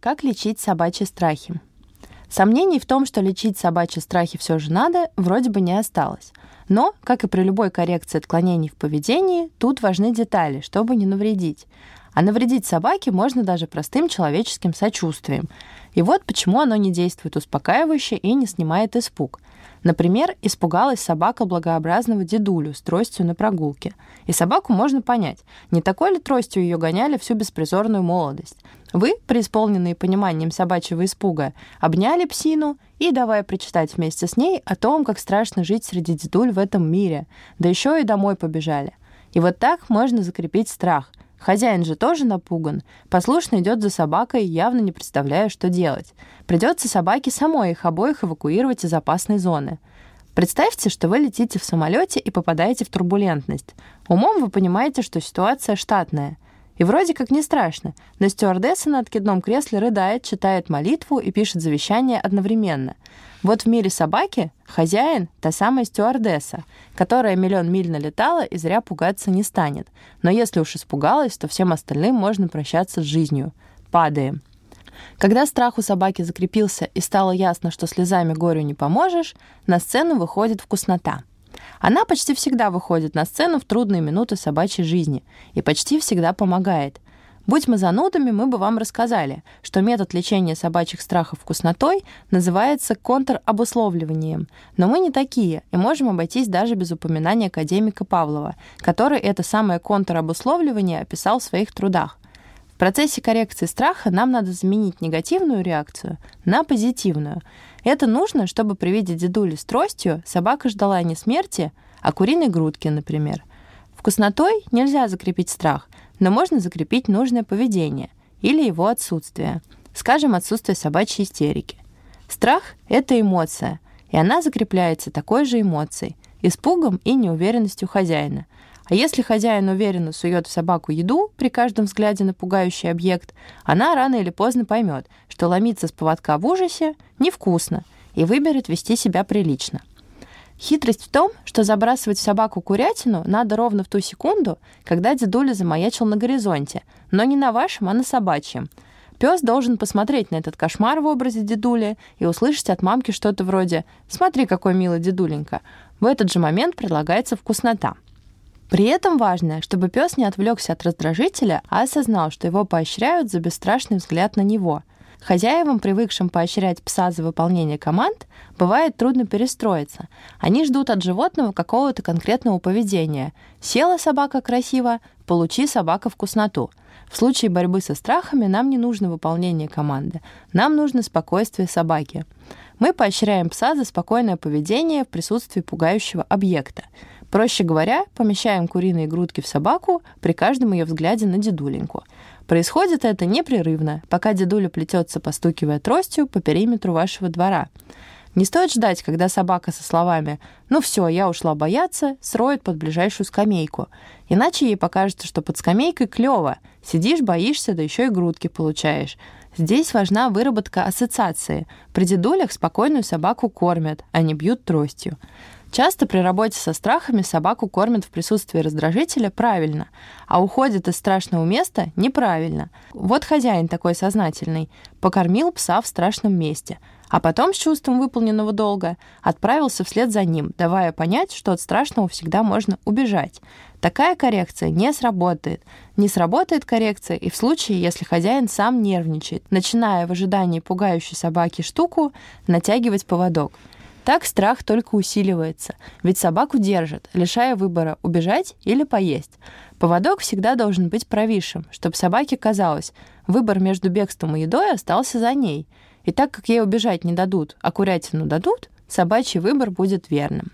Как лечить собачьи страхи? Сомнений в том, что лечить собачьи страхи все же надо, вроде бы не осталось. Но, как и при любой коррекции отклонений в поведении, тут важны детали, чтобы не навредить. А навредить собаке можно даже простым человеческим сочувствием. И вот почему оно не действует успокаивающе и не снимает испуг. Например, испугалась собака благообразного дедулю с тростью на прогулке. И собаку можно понять, не такой ли тростью ее гоняли всю беспризорную молодость. Вы, преисполненные пониманием собачьего испуга, обняли псину и давая прочитать вместе с ней о том, как страшно жить среди дедуль в этом мире, да еще и домой побежали. И вот так можно закрепить страх. Хозяин же тоже напуган, послушно идет за собакой, явно не представляя, что делать. Придется собаке самой их обоих эвакуировать из опасной зоны. Представьте, что вы летите в самолете и попадаете в турбулентность. Умом вы понимаете, что ситуация штатная — и вроде как не страшно, но стюардесса на откидном кресле рыдает, читает молитву и пишет завещание одновременно. Вот в мире собаки хозяин — та самая стюардесса, которая миллион миль налетала и зря пугаться не станет. Но если уж испугалась, то всем остальным можно прощаться с жизнью. Падаем. Когда страх у собаки закрепился и стало ясно, что слезами горю не поможешь, на сцену выходит вкуснота — она почти всегда выходит на сцену в трудные минуты собачьей жизни и почти всегда помогает. Будь мы занудами, мы бы вам рассказали, что метод лечения собачьих страхов вкуснотой называется контробусловливанием. Но мы не такие и можем обойтись даже без упоминания академика Павлова, который это самое контробусловливание описал в своих трудах. Процессе коррекции страха нам надо заменить негативную реакцию на позитивную – это нужно, чтобы при виде дедули с тростью собака ждала не смерти, а куриной грудки, например. Вкуснотой нельзя закрепить страх, но можно закрепить нужное поведение или его отсутствие. Скажем, отсутствие собачьей истерики. Страх — это эмоция, и она закрепляется такой же эмоцией — испугом и неуверенностью хозяина — а если хозяин уверенно сует в собаку еду при каждом взгляде на пугающий объект, она рано или поздно поймет, что ломиться с поводка в ужасе невкусно и выберет вести себя прилично. Хитрость в том, что забрасывать в собаку курятину надо ровно в ту секунду, когда дедуля замаячил на горизонте, но не на вашем, а на собачьем. Пес должен посмотреть на этот кошмар в образе дедули и услышать от мамки что-то вроде «Смотри, какой милый дедуленька». В этот же момент предлагается вкуснота — при этом важно, чтобы пес не отвлекся от раздражителя, а осознал, что его поощряют за бесстрашный взгляд на него. Хозяевам, привыкшим поощрять пса за выполнение команд, бывает трудно перестроиться. Они ждут от животного какого-то конкретного поведения. Села собака красиво, получи собака вкусноту. В случае борьбы со страхами нам не нужно выполнение команды. Нам нужно спокойствие собаки. Мы поощряем пса за спокойное поведение в присутствии пугающего объекта. Проще говоря, помещаем куриные грудки в собаку при каждом ее взгляде на дедуленьку. Происходит это непрерывно, пока дедуля плетется, постукивая тростью по периметру вашего двора. Не стоит ждать, когда собака со словами «Ну все, я ушла бояться» сроет под ближайшую скамейку. Иначе ей покажется, что под скамейкой клево. Сидишь, боишься, да еще и грудки получаешь. Здесь важна выработка ассоциации. При дедулях спокойную собаку кормят, а не бьют тростью. Часто при работе со страхами собаку кормят в присутствии раздражителя правильно, а уходит из страшного места неправильно. Вот хозяин такой сознательный. Покормил пса в страшном месте, а потом с чувством выполненного долга отправился вслед за ним, давая понять, что от страшного всегда можно убежать. Такая коррекция не сработает. Не сработает коррекция и в случае, если хозяин сам нервничает, начиная в ожидании пугающей собаки штуку натягивать поводок – так страх только усиливается, ведь собаку держат, лишая выбора убежать или поесть. Поводок всегда должен быть провисшим, чтобы собаке казалось, выбор между бегством и едой остался за ней. И так как ей убежать не дадут, а курятину дадут, собачий выбор будет верным.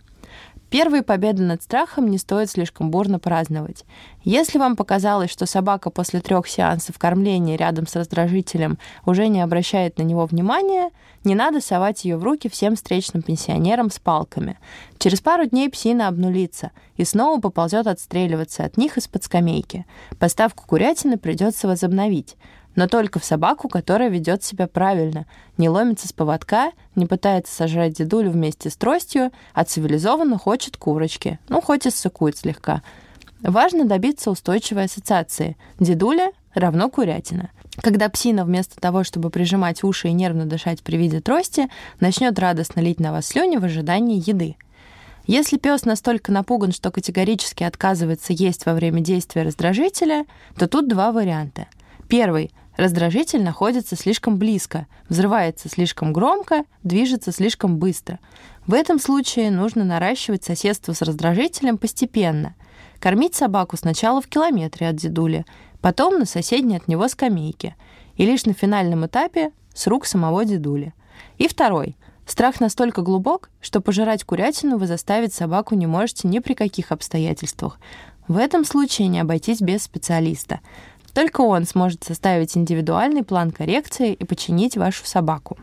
Первые победы над страхом не стоит слишком бурно праздновать. Если вам показалось, что собака после трех сеансов кормления рядом с раздражителем уже не обращает на него внимания, не надо совать ее в руки всем встречным пенсионерам с палками. Через пару дней псина обнулится и снова поползет отстреливаться от них из-под скамейки. Поставку курятины придется возобновить но только в собаку, которая ведет себя правильно, не ломится с поводка, не пытается сожрать дедулю вместе с тростью, а цивилизованно хочет курочки, ну, хоть и ссыкует слегка. Важно добиться устойчивой ассоциации. Дедуля равно курятина. Когда псина вместо того, чтобы прижимать уши и нервно дышать при виде трости, начнет радостно лить на вас слюни в ожидании еды. Если пес настолько напуган, что категорически отказывается есть во время действия раздражителя, то тут два варианта. Первый Раздражитель находится слишком близко, взрывается слишком громко, движется слишком быстро. В этом случае нужно наращивать соседство с раздражителем постепенно. Кормить собаку сначала в километре от дедули, потом на соседней от него скамейке, и лишь на финальном этапе с рук самого дедули. И второй. Страх настолько глубок, что пожирать курятину вы заставить собаку не можете ни при каких обстоятельствах. В этом случае не обойтись без специалиста. Только он сможет составить индивидуальный план коррекции и починить вашу собаку.